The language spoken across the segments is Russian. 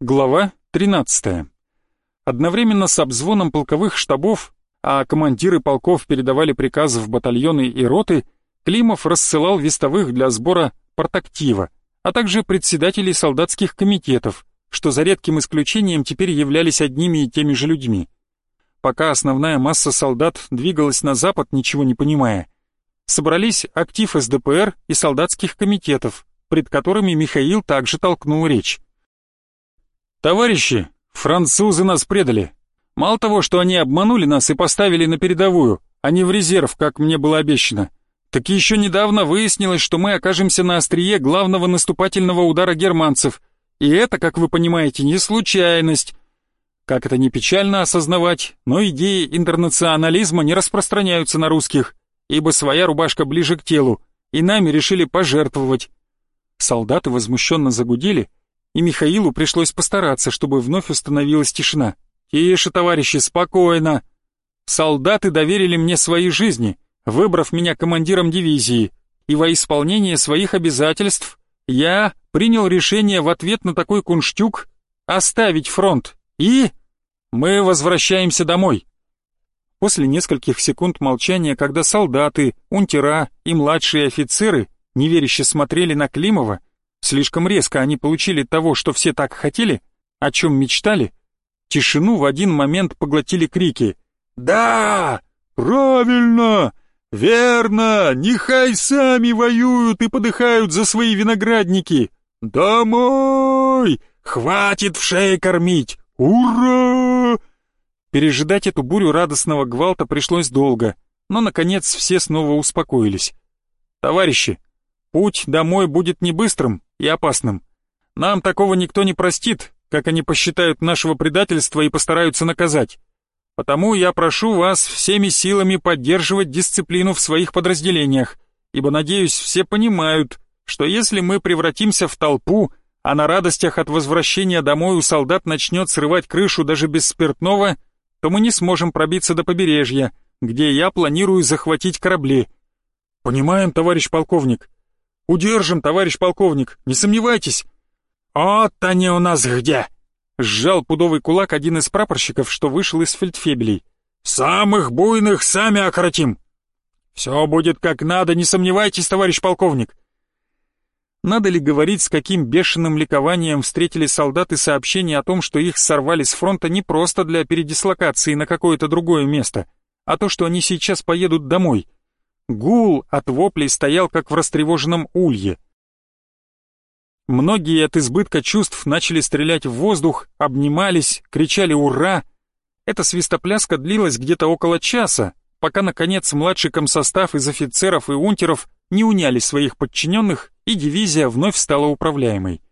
Глава 13. Одновременно с обзвоном полковых штабов, а командиры полков передавали приказы в батальоны и роты, Климов рассылал вестовых для сбора портактива, а также председателей солдатских комитетов, что за редким исключением теперь являлись одними и теми же людьми. Пока основная масса солдат двигалась на запад, ничего не понимая, собрались актив СДПР и солдатских комитетов, пред которыми Михаил также толкнул речь. «Товарищи, французы нас предали. Мало того, что они обманули нас и поставили на передовую, а не в резерв, как мне было обещано, так еще недавно выяснилось, что мы окажемся на острие главного наступательного удара германцев, и это, как вы понимаете, не случайность. Как это не печально осознавать, но идеи интернационализма не распространяются на русских, ибо своя рубашка ближе к телу, и нами решили пожертвовать. Солдаты возмущенно загудели, и Михаилу пришлось постараться, чтобы вновь установилась тишина. «Тише, товарищи, спокойно!» Солдаты доверили мне свои жизни, выбрав меня командиром дивизии, и во исполнение своих обязательств я принял решение в ответ на такой кунштюк оставить фронт, и мы возвращаемся домой. После нескольких секунд молчания, когда солдаты, унтера и младшие офицеры неверяще смотрели на Климова, Слишком резко они получили того, что все так хотели, о чем мечтали. Тишину в один момент поглотили крики. «Да! Правильно! Верно! Нехай сами воюют и подыхают за свои виноградники! Домой! Хватит в шее кормить! Ура!» Пережидать эту бурю радостного гвалта пришлось долго, но, наконец, все снова успокоились. «Товарищи, путь домой будет не быстрым, и опасным. Нам такого никто не простит, как они посчитают нашего предательства и постараются наказать. Потому я прошу вас всеми силами поддерживать дисциплину в своих подразделениях, ибо, надеюсь, все понимают, что если мы превратимся в толпу, а на радостях от возвращения домой у солдат начнет срывать крышу даже без спиртного, то мы не сможем пробиться до побережья, где я планирую захватить корабли. Понимаем, товарищ полковник, «Удержим, товарищ полковник, не сомневайтесь!» «Вот они у нас где!» Сжал пудовый кулак один из прапорщиков, что вышел из фельдфебелей. «Самых буйных сами окоротим!» «Все будет как надо, не сомневайтесь, товарищ полковник!» Надо ли говорить, с каким бешеным ликованием встретили солдаты сообщение о том, что их сорвали с фронта не просто для передислокации на какое-то другое место, а то, что они сейчас поедут домой — Гул от воплей стоял, как в растревоженном улье. Многие от избытка чувств начали стрелять в воздух, обнимались, кричали «Ура!». Эта свистопляска длилась где-то около часа, пока, наконец, младший комсостав из офицеров и унтеров не уняли своих подчиненных, и дивизия вновь стала управляемой.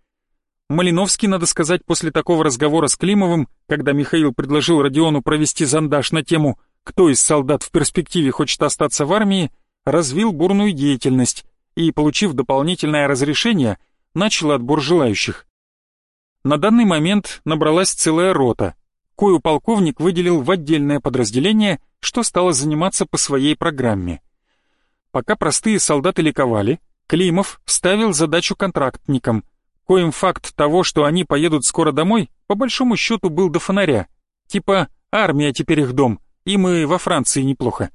Малиновский, надо сказать, после такого разговора с Климовым, когда Михаил предложил Родиону провести зондаж на тему «Кто из солдат в перспективе хочет остаться в армии?», развил бурную деятельность и, получив дополнительное разрешение, начал отбор желающих. На данный момент набралась целая рота, кою полковник выделил в отдельное подразделение, что стало заниматься по своей программе. Пока простые солдаты ликовали, Климов ставил задачу контрактникам, коим факт того, что они поедут скоро домой, по большому счету был до фонаря. Типа «армия теперь их дом, и мы во Франции неплохо».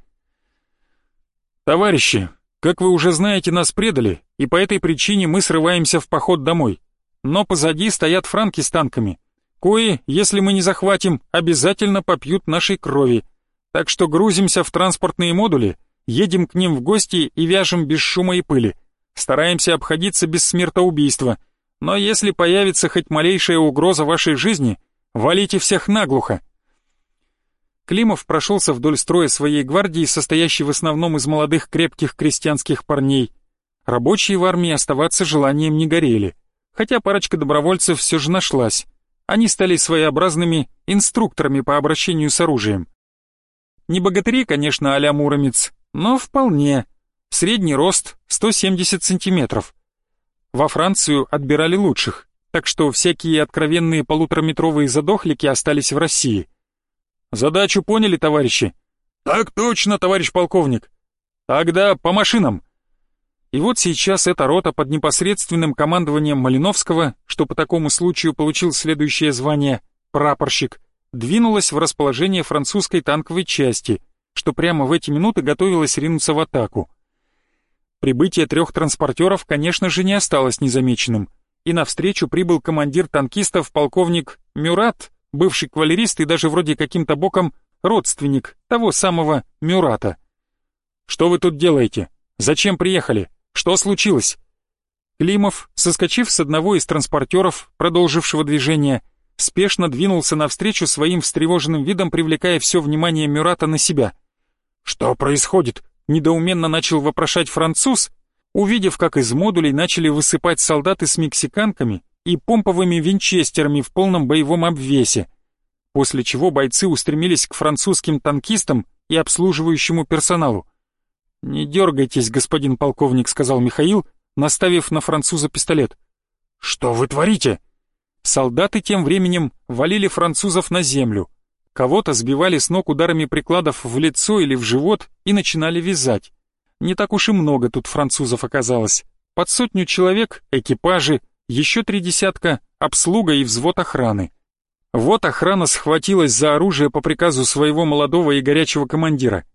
«Товарищи, как вы уже знаете, нас предали, и по этой причине мы срываемся в поход домой. Но позади стоят франки с танками. Кои, если мы не захватим, обязательно попьют нашей крови. Так что грузимся в транспортные модули, едем к ним в гости и вяжем без шума и пыли. Стараемся обходиться без смертоубийства. Но если появится хоть малейшая угроза вашей жизни, валите всех наглухо. Климов прошелся вдоль строя своей гвардии, состоящей в основном из молодых крепких крестьянских парней. Рабочие в армии оставаться желанием не горели, хотя парочка добровольцев все же нашлась. Они стали своеобразными инструкторами по обращению с оружием. Не богатыри, конечно, а-ля Муромец, но вполне. Средний рост 170 сантиметров. Во Францию отбирали лучших, так что всякие откровенные полутораметровые задохлики остались в России – Задачу поняли, товарищи? Так точно, товарищ полковник. Тогда по машинам. И вот сейчас эта рота под непосредственным командованием Малиновского, что по такому случаю получил следующее звание «прапорщик», двинулась в расположение французской танковой части, что прямо в эти минуты готовилась ринуться в атаку. Прибытие трех транспортеров, конечно же, не осталось незамеченным, и навстречу прибыл командир танкистов полковник Мюрат, бывший кавалерист и даже вроде каким-то боком родственник того самого Мюрата. «Что вы тут делаете? Зачем приехали?» Что случилось?» Климов, соскочив с одного из транспортеров, продолжившего движение, спешно двинулся навстречу своим встревоженным видом, привлекая все внимание Мюрата на себя. «Что происходит?» — недоуменно начал вопрошать француз, увидев, как из модулей начали высыпать солдаты с мексиканками и помповыми винчестерами в полном боевом обвесе, после чего бойцы устремились к французским танкистам и обслуживающему персоналу. «Не дергайтесь, господин полковник», — сказал Михаил, наставив на француза пистолет. «Что вы творите?» Солдаты тем временем валили французов на землю. Кого-то сбивали с ног ударами прикладов в лицо или в живот и начинали вязать. Не так уж и много тут французов оказалось. Под сотню человек, экипажи, еще три десятка, обслуга и взвод охраны. Вот охрана схватилась за оружие по приказу своего молодого и горячего командира.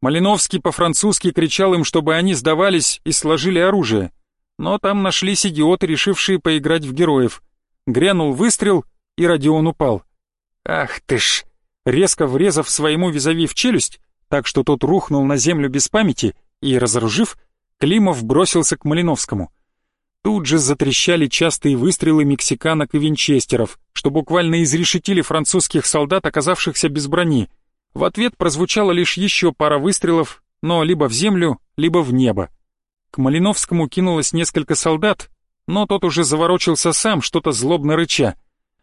Малиновский по-французски кричал им, чтобы они сдавались и сложили оружие. Но там нашлись идиоты, решившие поиграть в героев. Грянул выстрел, и Родион упал. «Ах ты ж!» Резко врезав своему визави в челюсть, так что тот рухнул на землю без памяти и, разоружив, Климов бросился к Малиновскому. Тут же затрещали частые выстрелы мексиканок и винчестеров, что буквально изрешетили французских солдат, оказавшихся без брони — в ответ прозвучало лишь еще пара выстрелов, но либо в землю, либо в небо. К Малиновскому кинулось несколько солдат, но тот уже заворочился сам, что-то злобно рыча.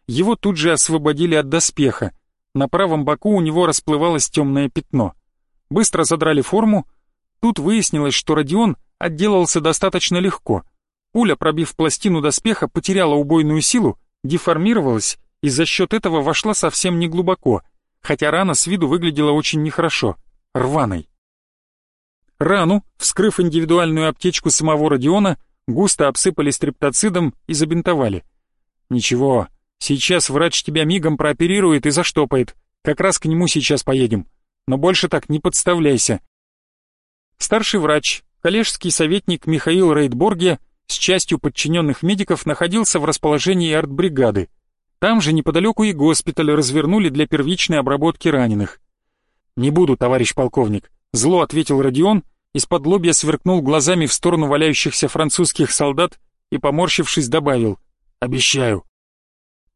Его тут же освободили от доспеха. На правом боку у него расплывалось темное пятно. Быстро задрали форму. Тут выяснилось, что Родион отделался достаточно легко. Пуля, пробив пластину доспеха, потеряла убойную силу, деформировалась и за счет этого вошла совсем неглубоко — хотя рана с виду выглядела очень нехорошо, рваной. Рану, вскрыв индивидуальную аптечку самого Родиона, густо обсыпали стрептоцидом и забинтовали. «Ничего, сейчас врач тебя мигом прооперирует и заштопает. Как раз к нему сейчас поедем. Но больше так не подставляйся». Старший врач, коллежский советник Михаил Рейдборге с частью подчиненных медиков находился в расположении артбригады. Там же неподалеку и госпиталь развернули для первичной обработки раненых. «Не буду, товарищ полковник», — зло ответил Родион, из-под лобья сверкнул глазами в сторону валяющихся французских солдат и, поморщившись, добавил «Обещаю».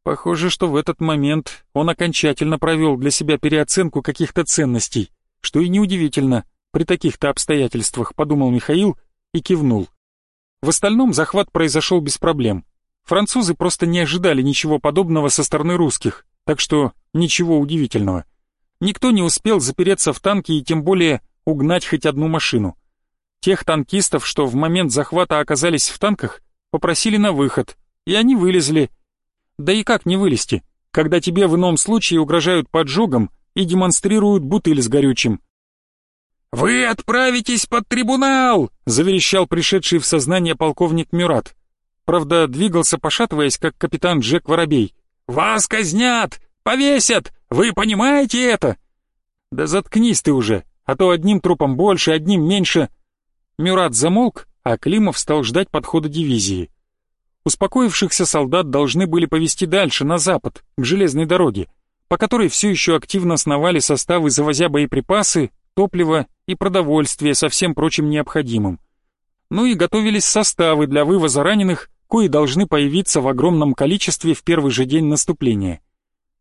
Похоже, что в этот момент он окончательно провел для себя переоценку каких-то ценностей, что и неудивительно, при таких-то обстоятельствах, подумал Михаил и кивнул. В остальном захват произошел без проблем. Французы просто не ожидали ничего подобного со стороны русских, так что ничего удивительного. Никто не успел запереться в танке и тем более угнать хоть одну машину. Тех танкистов, что в момент захвата оказались в танках, попросили на выход, и они вылезли. Да и как не вылезти, когда тебе в ином случае угрожают поджогом и демонстрируют бутыль с горючим. «Вы отправитесь под трибунал!» — заверещал пришедший в сознание полковник Мюрат. Правда, двигался, пошатываясь, как капитан Джек Воробей. «Вас казнят! Повесят! Вы понимаете это?» «Да заткнись ты уже, а то одним трупом больше, одним меньше». Мюрат замолк, а Климов стал ждать подхода дивизии. Успокоившихся солдат должны были повести дальше, на запад, к железной дороге, по которой все еще активно сновали составы, завозя боеприпасы, топливо и продовольствие со всем прочим необходимым. Ну и готовились составы для вывоза раненых кои должны появиться в огромном количестве в первый же день наступления.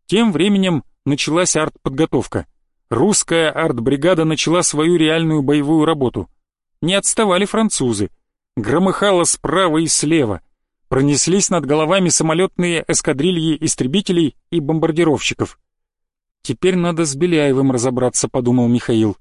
Тем временем началась артподготовка. Русская артбригада начала свою реальную боевую работу. Не отставали французы. Громыхало справа и слева. Пронеслись над головами самолетные эскадрильи истребителей и бомбардировщиков. «Теперь надо с Беляевым разобраться», — подумал Михаил.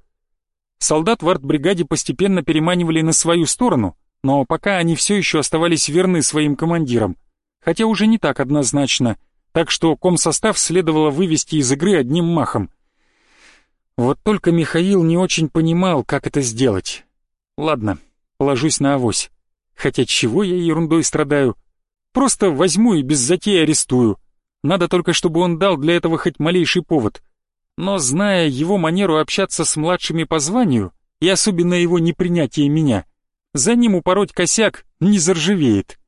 Солдат в артбригаде постепенно переманивали на свою сторону — но пока они все еще оставались верны своим командирам, хотя уже не так однозначно, так что комсостав следовало вывести из игры одним махом. Вот только Михаил не очень понимал, как это сделать. Ладно, положусь на авось. Хотя чего я ерундой страдаю? Просто возьму и без затеи арестую. Надо только, чтобы он дал для этого хоть малейший повод. Но зная его манеру общаться с младшими по званию, и особенно его непринятие меня, за ним упороть косяк не заржавеет.